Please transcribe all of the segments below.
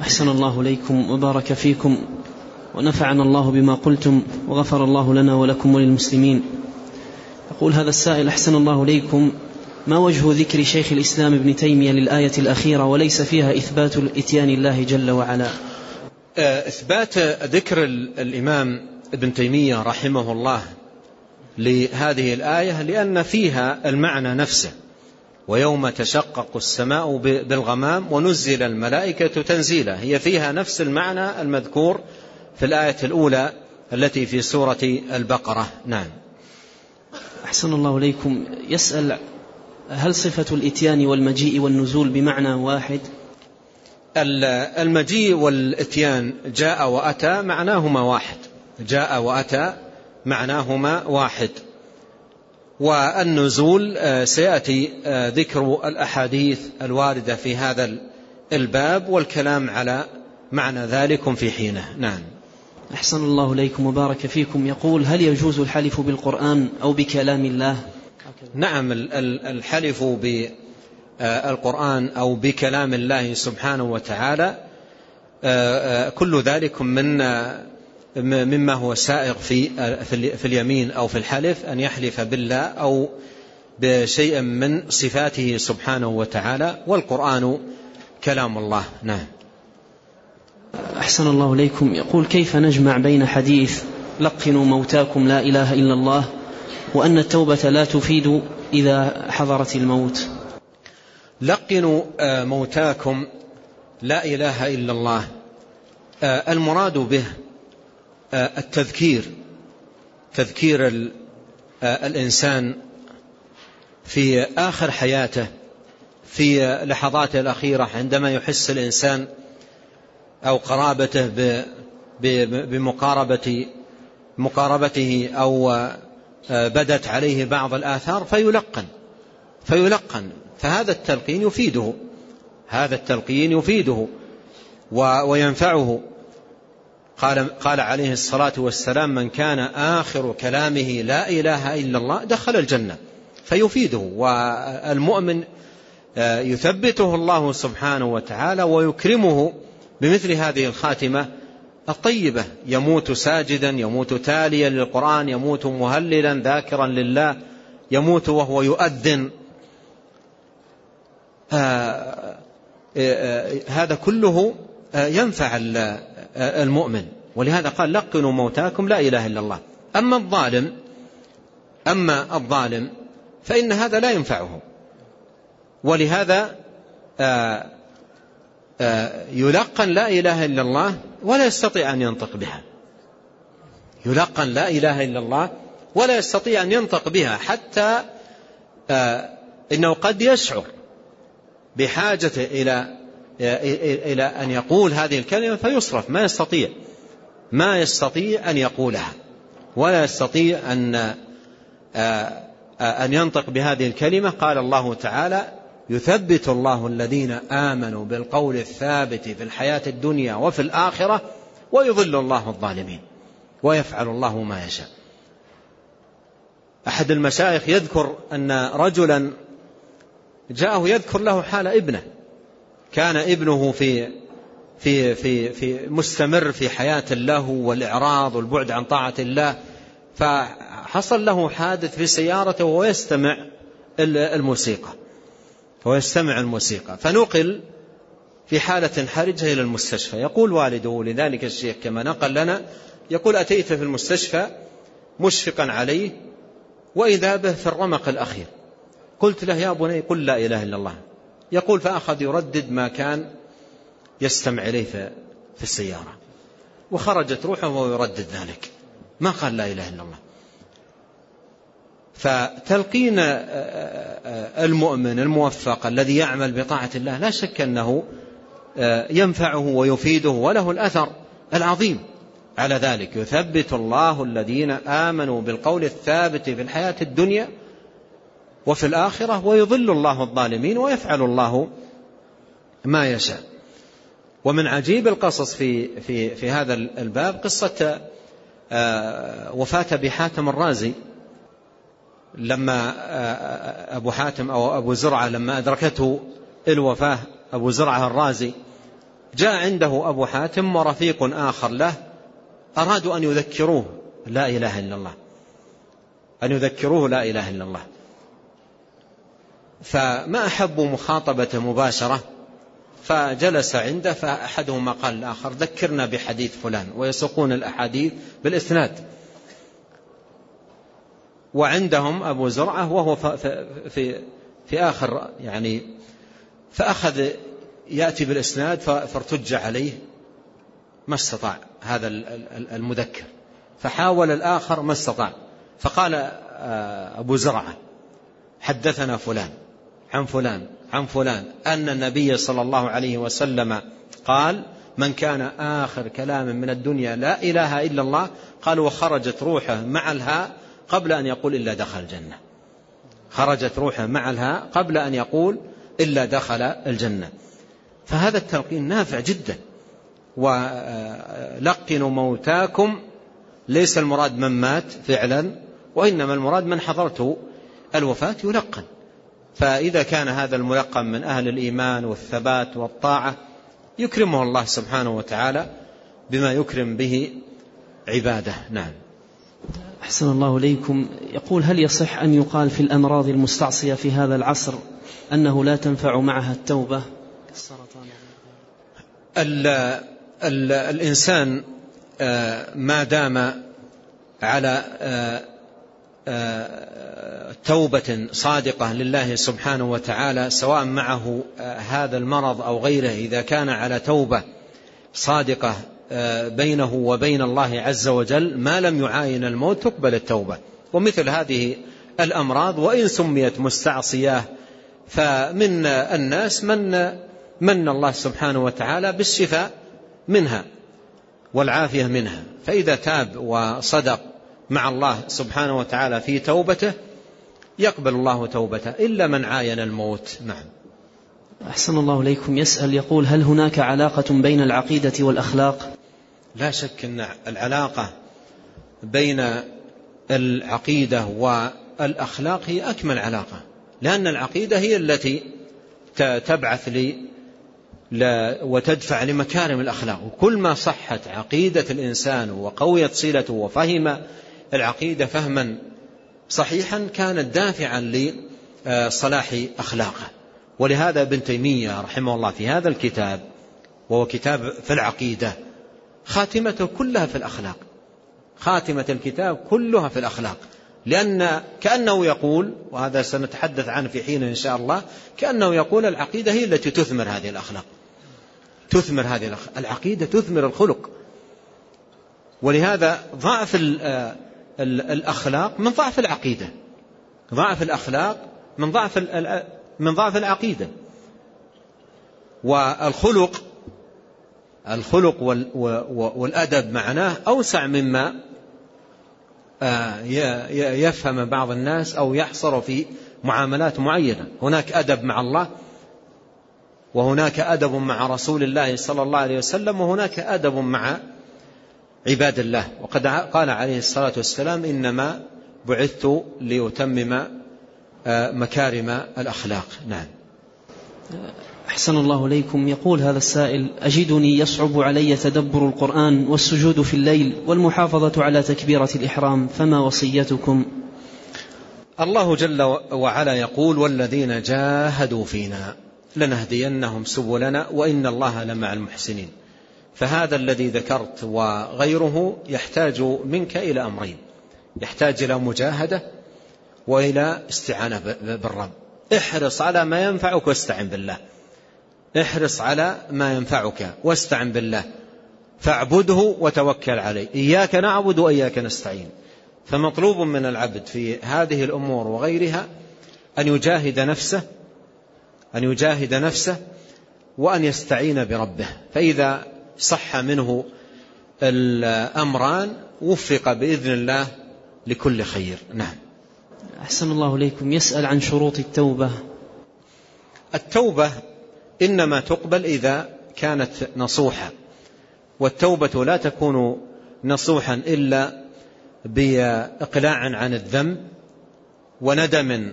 أحسن الله إليكم وبارك فيكم ونفعنا الله بما قلتم وغفر الله لنا ولكم وللمسلمين. يقول هذا السائل أحسن الله إليكم. ما وجه ذكر شيخ الإسلام ابن تيمية للآية الأخيرة وليس فيها إثبات الإتيان الله جل وعلا؟ آه، إثبات ذكر الإمام ابن تيمية رحمه الله لهذه الآية لأن فيها المعنى نفسه. ويوم تشقق السماء بالغمام ونزل الملائكة تنزيلا. هي فيها نفس المعنى المذكور في الآية الأولى التي في سورة البقرة. نعم. أحسن الله إليكم. يسأل هل صفة الإتيان والمجيء والنزول بمعنى واحد؟ المجيء والإتيان جاء وأتى معناهما واحد. جاء وأتى معناهما واحد. والنزول آه، سيأتي آه، ذكر الأحاديث الواردة في هذا الباب والكلام على معنى ذلك في حينه. نعم. أحسن الله إليكم وبارك فيكم. يقول هل يجوز الحلف بالقرآن أو بكلام الله؟ نعم الحلف بالقرآن أو بكلام الله سبحانه وتعالى آه، كل ذلك من مما هو سائغ في في اليمين أو في الحلف أن يحلف بالله أو بشيء من صفاته سبحانه وتعالى والقرآن كلام الله. نعم. أحسن الله إليكم. يقول كيف نجمع بين حديث لقنوا موتاكم لا إله إلا الله وأن التوبة لا تفيد إذا حضرت الموت؟ لقنوا آه، موتاكم لا إله إلا الله. آه، المراد به التذكير تذكير آه، الإنسان في آخر حياته في لحظاته الأخيرة عندما يحس الإنسان أو قرابته بمقاربة مقاربته أو آه، بدت عليه بعض الآثار فيلقن فيلقن. فهذا التلقين يفيده هذا التلقين يفيده وينفعه. قال, قال عليه الصلاة والسلام من كان آخر كلامه لا إله إلا الله دخل الجنة فيفيده والمؤمن آه، يثبته الله سبحانه وتعالى ويكرمه بمثل هذه الخاتمة الطيبة. يموت ساجدا يموت تاليا للقرآن يموت مهللا ذاكرا لله يموت وهو يؤذن. آه، آه، هذا كله ينفع المؤمن. ولهذا قال لقنوا موتاكم لا إله إلا الله. أما الظالم أما الظالم فإن هذا لا ينفعه. ولهذا آه، آه، يلقن لا إله إلا الله ولا يستطيع أن ينطق بها. يلقن لا إله إلا الله ولا يستطيع أن ينطق بها حتى آه، إنه قد يشعر بحاجته إلى إلى أن يقول هذه الكلمة فيصرف ما يستطيع ما يستطيع أن يقولها ولا يستطيع أن أن ينطق بهذه الكلمة قال الله تعالى يثبت الله الذين آمنوا بالقول الثابت في الحياة الدنيا وفي الآخرة ويضل الله الظالمين ويفعل الله ما يشاء أحد المشايخ يذكر أن رجلا جاءه يذكر له حال ابنه كان ابنه في في في في مستمر في حياة اللهو والإعراض والبعد عن طاعة الله فحصل له حادث في سيارته وهو يستمع الموسيقى وهو يستمع الموسيقى. فنقل في حالة حرجة إلى المستشفى. يقول والده لذلك الشيخ كما نقل لنا يقول أتيت في المستشفى مشفقا عليه وإذا به في الرمق الأخير. قلت له يا بني قل لا إله إلا الله. يقول فأخذ يردد ما كان يستمع إليه في السيارة. وخرجت روحه وهو يردد ذلك. ما قال لا إله إلا الله. فتلقين المؤمن الموفق الذي يعمل بطاعة الله لا شك أنه ينفعه ويفيده وله الأثر العظيم. على ذلك يثبت الله الذين آمنوا بالقول الثابت في الحياة الدنيا وفي الآخرة ويضل الله الظالمين ويفعل الله ما يشاء. ومن عجيب القصص في في في هذا الباب قصة آه، وفاة أبي حاتم الرازي. لما آه، أبو حاتم أو أبو زرعة لما أدركته الوفاة أبو زرعة الرازي جاء عنده أبو حاتم ورفيق آخر له أرادوا أن يذكروه. لا إله إلا الله. أن يذكروه لا إله إلا الله. فما أحبوا مخاطبة مباشرة فجلس عنده فأحدهما قال الآخر ذكرنا بحديث فلان ويسوقون الأحاديث بالإسناد. وعندهم أبو زرعة وهو في, في, آخر يعني فأخذ يأتي بالإسناد فارتج عليه ما استطاع هذا المذكر. فحاول الآخر ما استطاع فقال آه، أبو زرعة حدثنا فلان. عن فلان عن فلان. أن النبي صلى الله عليه وسلم قال من كان آخر كلام من الدنيا لا إله إلا الله قال وخرجت روحه مع الهاء قبل أن يقول إلا دخل الجنة. خرجت روحه مع الهاء قبل أن يقول إلا دخل الجنة. فهذا التلقين نافع جدا. ولقنوا موتاكم ليس المراد من مات فعلا وإنما المراد من حضرته. الوفاة يلقن. فإذا كان هذا الملقن من أهل الإيمان والثبات والطاعة يكرمه الله سبحانه وتعالى بما يكرم به عباده. نعم. أحسن الله إليكم. يقول هل يصح أن يقال في الأمراض المستعصية في هذا العصر أنه لا تنفع معها التوبة؟ كالسرطان ال ال الإنسان آه، ما دام على آه، آه، توبة صادقة لله سبحانه وتعالى سواء معه هذا المرض أو غيره إذا كان على توبة صادقة بينه وبين الله عز وجل ما لم يعاين الموت تقبل التوبة. ومثل هذه الأمراض وإن سميت مستعصياه فمن الناس من من الله سبحانه وتعالى بالشفاء منها والعافية منها. فإذا تاب وصدق مع الله سبحانه وتعالى في توبته يقبل الله توبته إلا من عاين الموت. نعم. أحسن الله إليكم. يسأل يقول هل هناك علاقة بين العقيدة والأخلاق؟ لا شك أن العلاقة بين العقيدة والأخلاق هي أكمل علاقة لأن العقيدة هي التي تبعث لي وتدفع لمكارم الأخلاق. وكل ما صحت عقيدة الإنسان وقويت صلته وفهم العقيدة فهما صحيحا كانت دافعا لصلاح أخلاقه. ولهذا ابن تيمية رحمه الله في هذا الكتاب وهو كتاب في العقيدة خاتمته كلها في الأخلاق. خاتمة الكتاب كلها في الأخلاق. لأن كأنه يقول وهذا سنتحدث عنه في حين إن شاء الله كأنه يقول العقيدة هي التي تثمر هذه الأخلاق. تثمر هذه العقيدة تثمر الخلق. ولهذا ضعف الأخلاق من ضعف العقيدة. ضعف الأخلاق من ضعف من ضعف العقيدة. والخلق الخلق والأدب معناه أوسع مما آه، يفهم بعض الناس أو يحصر في معاملات معينة. هناك أدب مع الله وهناك أدب مع رسول الله صلى الله عليه وسلم وهناك أدب مع عباد الله. وقد قال عليه الصلاة والسلام إنما بعثت لأتمم آه، مكارم الأخلاق. نعم. أحسن الله إليكم. يقول هذا السائل أجدني يصعب علي تدبر القرآن والسجود في الليل والمحافظة على تكبيرة الإحرام فما وصيتكم؟ الله جل وعلا يقول والذين جاهدوا فينا لنهدينهم سبلنا وإن الله لمع المحسنين. فهذا الذي ذكرت وغيره يحتاج منك إلى أمرين. يحتاج إلى مجاهدة وإلى استعانة بالرب. احرص على ما ينفعك واستعن بالله. احرص على ما ينفعك واستعن بالله. فاعبده وتوكل عليه. إياك نعبد وإياك نستعين. فمطلوب من العبد في هذه الأمور وغيرها أن يجاهد نفسه أن يجاهد نفسه وأن يستعين بربه. فإذا صح منه الأمران وفق بإذن الله لكل خير. نعم. أحسن الله إليكم. يسأل عن شروط التوبة. التوبة إنما تقبل إذا كانت نصوحة والتوبة لا تكون نصوحا إلا بإقلاع عن الذنب وندم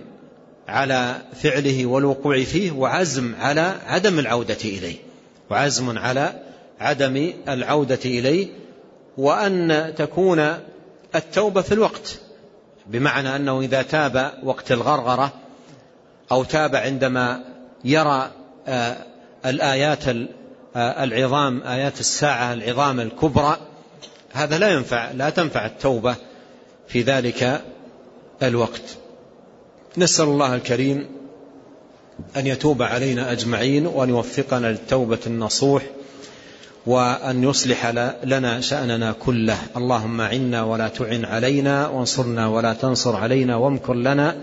على فعله والوقوع فيه وعزم على عدم العودة إليه وعزم على عدم العودة إليه وأن تكون التوبة في الوقت بمعنى أنه إذا تاب وقت الغرغرة أو تاب عندما يرى آه، الآيات آه، العظام آيات الساعة العظام الكبرى هذا لا ينفع لا تنفع التوبة في ذلك الوقت. نسأل الله الكريم أن يتوب علينا أجمعين وأن يوفقنا للتوبة النصوح. وأن يصلح لنا شأننا كله. اللهم عنا ولا تعن علينا وانصرنا ولا تنصر علينا وامكر لنا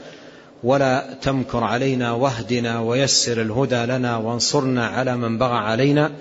ولا تمكر علينا واهدنا ويسر الهدى لنا وانصرنا على من بغى علينا.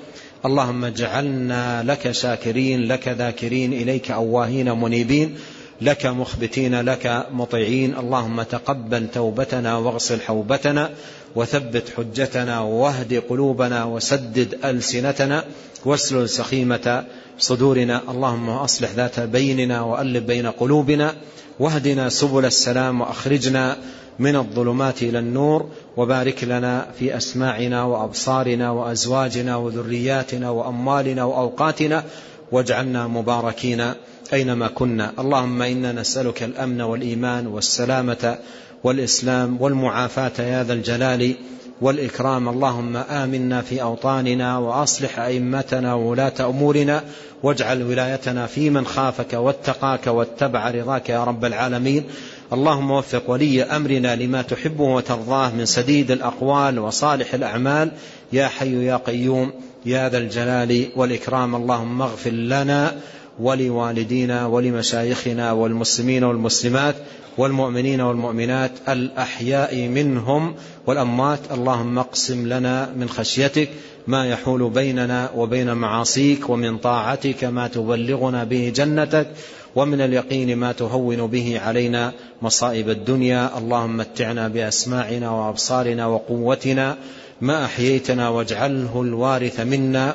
اللهم اجعلنا لك شاكرين لك ذاكرين إليك أواهين منيبين لك مخبتين لك مطيعين. اللهم تقبل توبتنا واغسل حوبتنا. وثبت حجتنا واهد قلوبنا وسدد ألسنتنا واسلل سخيمة صدورنا. اللهم أصلح ذات بيننا وألف بين قلوبنا. واهدنا سبل السلام وأخرجنا من الظلمات إلى النور. وبارك لنا في أسماعنا وأبصارنا وأزواجنا وذرياتنا وأموالنا وأوقاتنا. واجعلنا مباركين أينما كنا. اللهم إنا نسألك الأمن والإيمان والسلامة والإسلام والمعافاة يا ذا الجلال والإكرام. اللهم آمنا في أوطاننا وأصلح أئمتنا وولاة أمورنا واجعل ولايتنا في من خافك واتقاك واتبع رضاك يا رب العالمين. اللهم وفق ولي أمرنا لما تحبه وترضاه من سديد الأقوال وصالح الأعمال. يا حي يا قيوم يا ذا الجلال والإكرام. اللهم اغفر لنا ولوالدينا ولمشايخنا والمسلمين والمسلمات والمؤمنين والمؤمنات الأحياء منهم والأموات. اللهم اقسم لنا من خشيتك ما يحول بيننا وبين معاصيك ومن طاعتك ما تبلغنا به جنتك ومن اليقين ما تهون به علينا مصائب الدنيا. اللهم متعنا بأسماعنا وأبصارنا وقوتنا ما أحييتنا واجعله الوارث منا.